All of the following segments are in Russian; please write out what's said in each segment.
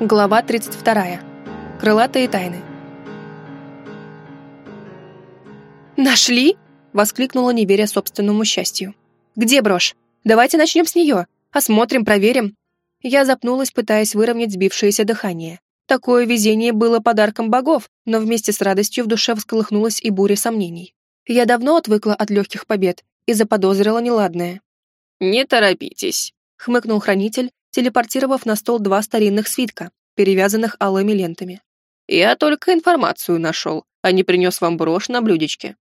Глава 32. Крылатые тайны. «Нашли?» — воскликнула, не веря собственному счастью. «Где брошь? Давайте начнем с нее. Осмотрим, проверим». Я запнулась, пытаясь выровнять сбившееся дыхание. Такое везение было подарком богов, но вместе с радостью в душе всколыхнулась и буря сомнений. Я давно отвыкла от легких побед и заподозрила неладное. «Не торопитесь», — хмыкнул хранитель, телепортировав на стол два старинных свитка, перевязанных алыми лентами. «Я только информацию нашел, а не принес вам брошь на блюдечке».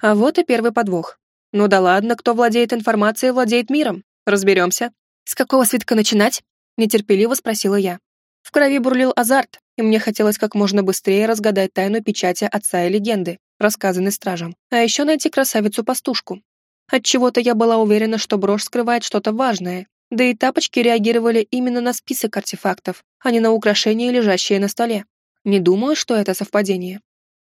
А вот и первый подвох. Ну да ладно, кто владеет информацией, владеет миром. Разберемся. С какого свитка начинать? Нетерпеливо спросила я. В крови бурлил азарт, и мне хотелось как можно быстрее разгадать тайну печати отца и легенды, рассказанной стражем, а еще найти красавицу-пастушку. Отчего-то я была уверена, что брошь скрывает что-то важное, да и тапочки реагировали именно на список артефактов, а не на украшения, лежащие на столе. Не думаю, что это совпадение.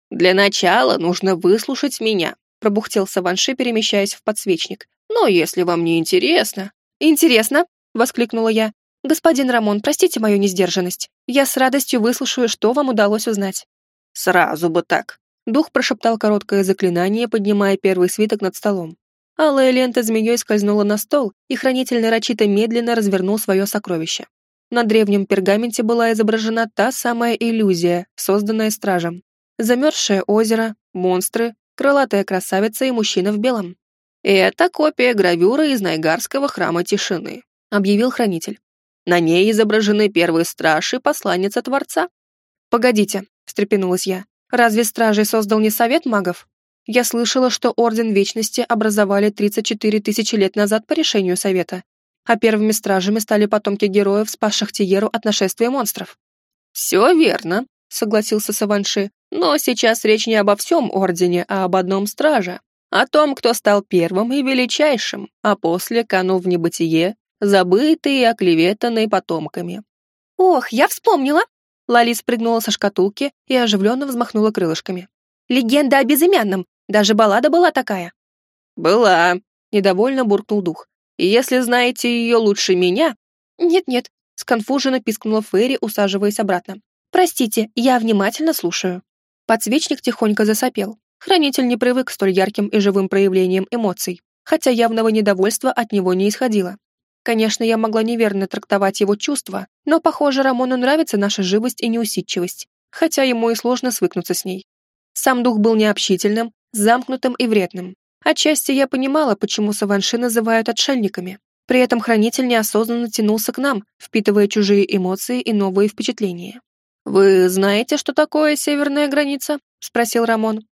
«Для начала нужно выслушать меня», — пробухтел Саванши, перемещаясь в подсвечник. «Но если вам не интересно...» «Интересно!» — воскликнула я. «Господин Рамон, простите мою несдержанность. Я с радостью выслушаю, что вам удалось узнать». «Сразу бы так!» Дух прошептал короткое заклинание, поднимая первый свиток над столом. Алая лента змеей скользнула на стол, и хранитель нарочито медленно развернул свое сокровище. На древнем пергаменте была изображена та самая иллюзия, созданная стражем. Замерзшее озеро, монстры, крылатая красавица и мужчина в белом. «Это копия гравюры из Найгарского храма тишины», — объявил хранитель. «На ней изображены первый страж и посланница Творца». «Погодите», — встрепенулась я. «Разве стражей создал не совет магов?» Я слышала, что Орден Вечности образовали 34 тысячи лет назад по решению Совета, а первыми стражами стали потомки героев, спасших Тиеру от нашествия монстров. «Все верно», — согласился Саванши, «но сейчас речь не обо всем Ордене, а об одном страже, о том, кто стал первым и величайшим, а после канул в небытие, забытый и оклеветанный потомками». «Ох, я вспомнила!» Лали спрыгнула со шкатулки и оживленно взмахнула крылышками. «Легенда о безымянном, даже баллада была такая». «Была», — недовольно буркнул дух. «И если знаете ее лучше меня...» «Нет-нет», — сконфуженно пискнула Ферри, усаживаясь обратно. «Простите, я внимательно слушаю». Подсвечник тихонько засопел. Хранитель не привык к столь ярким и живым проявлениям эмоций, хотя явного недовольства от него не исходило. Конечно, я могла неверно трактовать его чувства, но, похоже, Рамону нравится наша живость и неусидчивость, хотя ему и сложно свыкнуться с ней. Сам дух был необщительным, замкнутым и вредным. Отчасти я понимала, почему Саванши называют отшельниками. При этом хранитель неосознанно тянулся к нам, впитывая чужие эмоции и новые впечатления. «Вы знаете, что такое северная граница?» — спросил Рамон.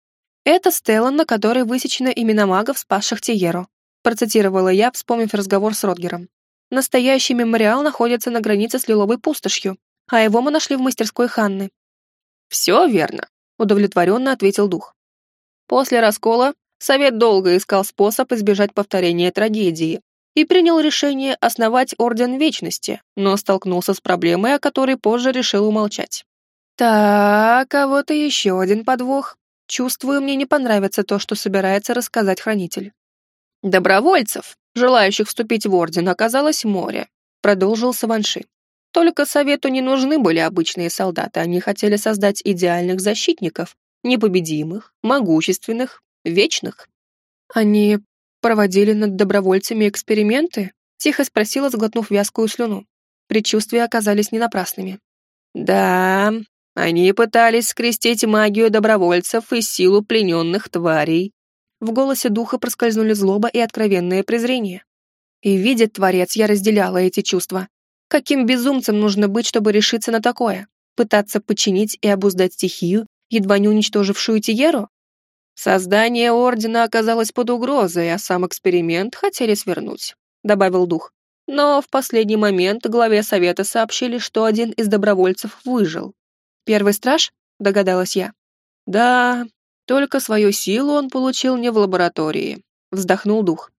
«Это стела, на которой высечены имена магов, спасших Тиеру», процитировала я, вспомнив разговор с Родгером. «Настоящий мемориал находится на границе с Лиловой пустошью, а его мы нашли в мастерской Ханны». «Все верно», — удовлетворенно ответил дух. После раскола Совет долго искал способ избежать повторения трагедии и принял решение основать Орден Вечности, но столкнулся с проблемой, о которой позже решил умолчать. «Так, а вот и еще один подвох. Чувствую, мне не понравится то, что собирается рассказать Хранитель». «Добровольцев, желающих вступить в Орден, оказалось море», продолжил Саванши. Только Совету не нужны были обычные солдаты, они хотели создать идеальных защитников, непобедимых, могущественных, вечных. Они проводили над добровольцами эксперименты? Тихо спросила, сглотнув вязкую слюну. Предчувствия оказались не напрасными. Да, они пытались скрестить магию добровольцев и силу плененных тварей. В голосе духа проскользнули злоба и откровенное презрение. И видит Творец, я разделяла эти чувства. Каким безумцем нужно быть, чтобы решиться на такое? Пытаться подчинить и обуздать стихию, едва не уничтожившую Тиеру? Создание Ордена оказалось под угрозой, а сам эксперимент хотели свернуть, добавил дух. Но в последний момент главе Совета сообщили, что один из добровольцев выжил. «Первый страж?» — догадалась я. «Да, только свою силу он получил не в лаборатории», — вздохнул дух.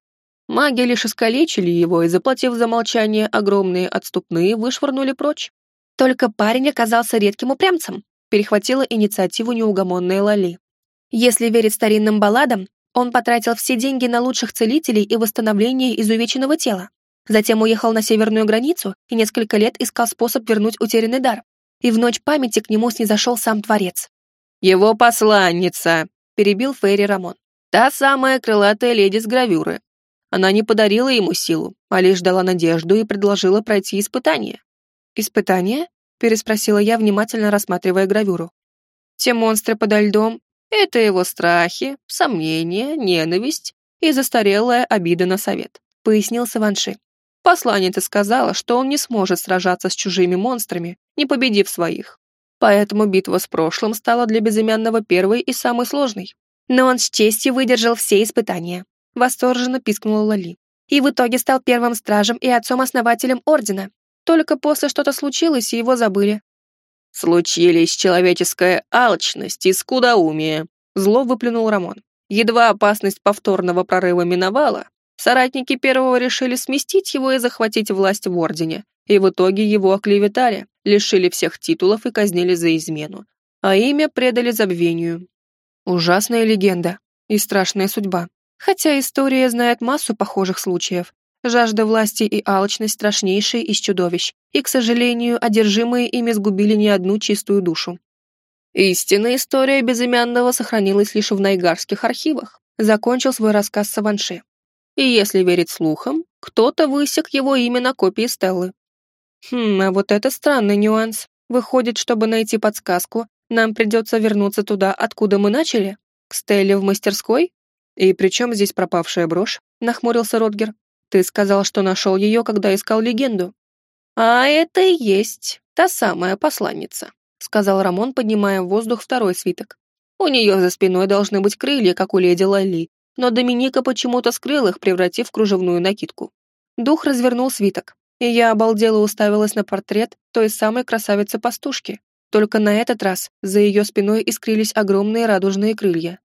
Маги лишь искалечили его и, заплатив за молчание огромные отступные, вышвырнули прочь. Только парень оказался редким упрямцем, перехватила инициативу неугомонная Лали. Если верить старинным балладам, он потратил все деньги на лучших целителей и восстановление изувеченного тела. Затем уехал на северную границу и несколько лет искал способ вернуть утерянный дар. И в ночь памяти к нему снизошел сам Творец. «Его посланница!» — перебил Фейри Рамон. «Та самая крылатая леди с гравюры. Она не подарила ему силу, а лишь дала надежду и предложила пройти испытание». «Испытание?» — переспросила я, внимательно рассматривая гравюру. «Те монстры подо льдом — это его страхи, сомнения, ненависть и застарелая обида на совет», — пояснил Саванши. Посланница сказала, что он не сможет сражаться с чужими монстрами, не победив своих. Поэтому битва с прошлым стала для безымянного первой и самой сложной. Но он с честью выдержал все испытания. Восторженно пискнула Лали. И в итоге стал первым стражем и отцом-основателем Ордена. Только после что-то случилось, и его забыли. «Случились человеческая алчность и скудоумие», — зло выплюнул Рамон. Едва опасность повторного прорыва миновала, соратники первого решили сместить его и захватить власть в Ордене, и в итоге его оклеветали, лишили всех титулов и казнили за измену, а имя предали забвению. Ужасная легенда и страшная судьба. Хотя история знает массу похожих случаев, Жажда власти и алчность страшнейшие из чудовищ, и, к сожалению, одержимые ими сгубили не одну чистую душу. Истинная история безымянного сохранилась лишь в найгарских архивах, закончил свой рассказ Саванши. И если верить слухам, кто-то высек его имя на копии Стеллы. Хм, а вот это странный нюанс. Выходит, чтобы найти подсказку, нам придется вернуться туда, откуда мы начали? К Стелле в мастерской? И при чем здесь пропавшая брошь? Нахмурился Ротгер. Ты сказал, что нашел ее, когда искал легенду. А это и есть та самая посланница, сказал Рамон, поднимая в воздух второй свиток. У нее за спиной должны быть крылья, как у леди Лали, но Доминика почему-то скрыл их, превратив в кружевную накидку. Дух развернул свиток, и я обалдела уставилась на портрет той самой красавицы-пастушки. Только на этот раз за ее спиной искрились огромные радужные крылья.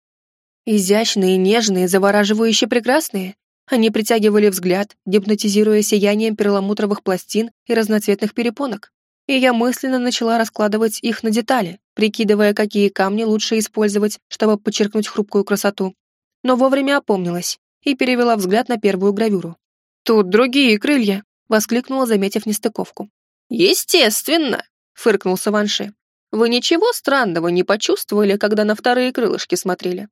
Изящные, нежные, завораживающе прекрасные, они притягивали взгляд, гипнотизируя сиянием перламутровых пластин и разноцветных перепонок. И я мысленно начала раскладывать их на детали, прикидывая, какие камни лучше использовать, чтобы подчеркнуть хрупкую красоту. Но вовремя опомнилась и перевела взгляд на первую гравюру. «Тут другие крылья!» — воскликнула, заметив нестыковку. «Естественно!» — фыркнул Саванши. «Вы ничего странного не почувствовали, когда на вторые крылышки смотрели?»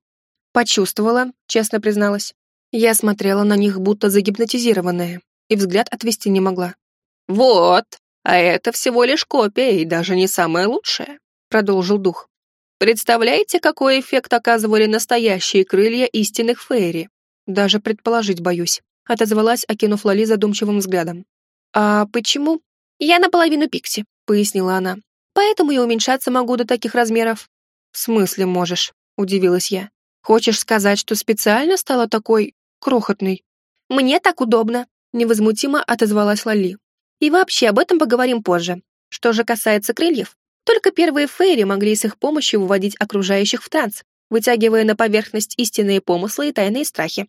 «Почувствовала», — честно призналась. Я смотрела на них, будто загипнотизированная, и взгляд отвести не могла. «Вот, а это всего лишь копия, и даже не самая лучшая», — продолжил дух. «Представляете, какой эффект оказывали настоящие крылья истинных фейри? Даже предположить боюсь», — отозвалась, окинув Лали задумчивым взглядом. «А почему?» «Я наполовину пикси», — пояснила она. «Поэтому я уменьшаться могу до таких размеров». «В смысле можешь?» — удивилась я. «Хочешь сказать, что специально стала такой крохотный. Мне так удобно, невозмутимо отозвалась Лали. И вообще об этом поговорим позже. Что же касается крыльев, только первые фейри могли с их помощью выводить окружающих в транс, вытягивая на поверхность истинные помыслы и тайные страхи.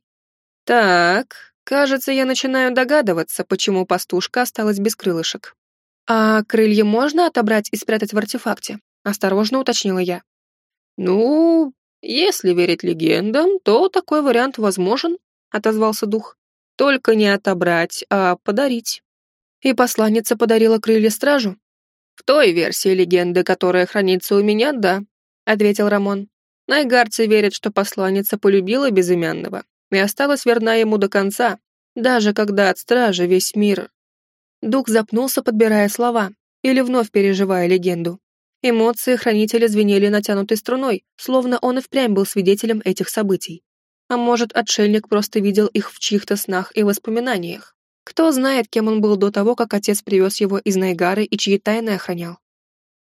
Так, кажется, я начинаю догадываться, почему пастушка осталась без крылышек. А крылья можно отобрать и спрятать в артефакте? Осторожно уточнила я. Ну, если верить легендам, то такой вариант возможен, — отозвался дух. «Только не отобрать, а подарить». И посланница подарила крылья стражу? «В той версии легенды, которая хранится у меня, да», — ответил Рамон. Найгарцы верят, что посланница полюбила безымянного и осталась верна ему до конца, даже когда от стражи весь мир... Дух запнулся, подбирая слова, или вновь переживая легенду. Эмоции хранителя звенели натянутой струной, словно он и впрямь был свидетелем этих событий. А может, отшельник просто видел их в чьих-то снах и воспоминаниях. Кто знает, кем он был до того, как отец привез его из Найгары и чьи тайны охранял.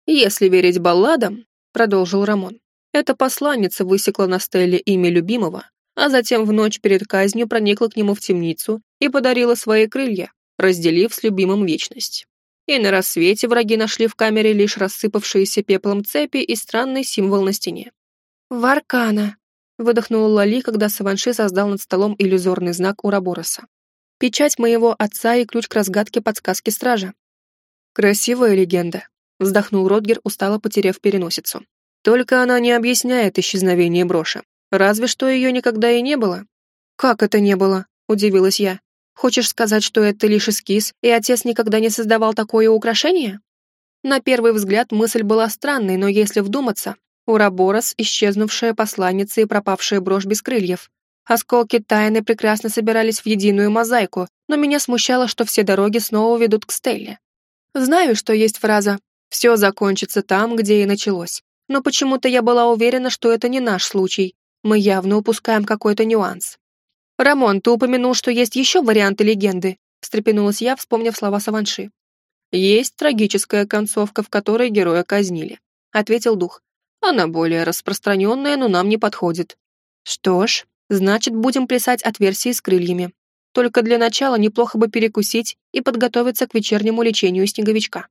«Если верить балладам», — продолжил Рамон, «эта посланница высекла на стеле имя любимого, а затем в ночь перед казнью проникла к нему в темницу и подарила свои крылья, разделив с любимым вечность. И на рассвете враги нашли в камере лишь рассыпавшиеся пеплом цепи и странный символ на стене. «Варкана», выдохнула Лали, когда Саванши создал над столом иллюзорный знак Урабороса. Печать моего отца и ключ к разгадке подсказки стража. Красивая легенда, вздохнул Ротгер, устало потеряв переносицу. Только она не объясняет исчезновение броши. Разве что ее никогда и не было. Как это не было? Удивилась я. Хочешь сказать, что это лишь эскиз, и отец никогда не создавал такое украшение? На первый взгляд мысль была странной, но если вдуматься, Ураборос, исчезнувшая посланница и пропавшая брошь без крыльев. Осколки тайны прекрасно собирались в единую мозаику, но меня смущало, что все дороги снова ведут к Стелле. Знаю, что есть фраза «все закончится там, где и началось», но почему-то я была уверена, что это не наш случай. Мы явно упускаем какой-то нюанс. «Рамон, ты упомянул, что есть еще варианты легенды», встрепенулась я, вспомнив слова Саванши. «Есть трагическая концовка, в которой героя казнили», ответил дух. «Она более распространенная, но нам не подходит». «Что ж, значит, будем плясать от версии с крыльями. Только для начала неплохо бы перекусить и подготовиться к вечернему лечению снеговичка».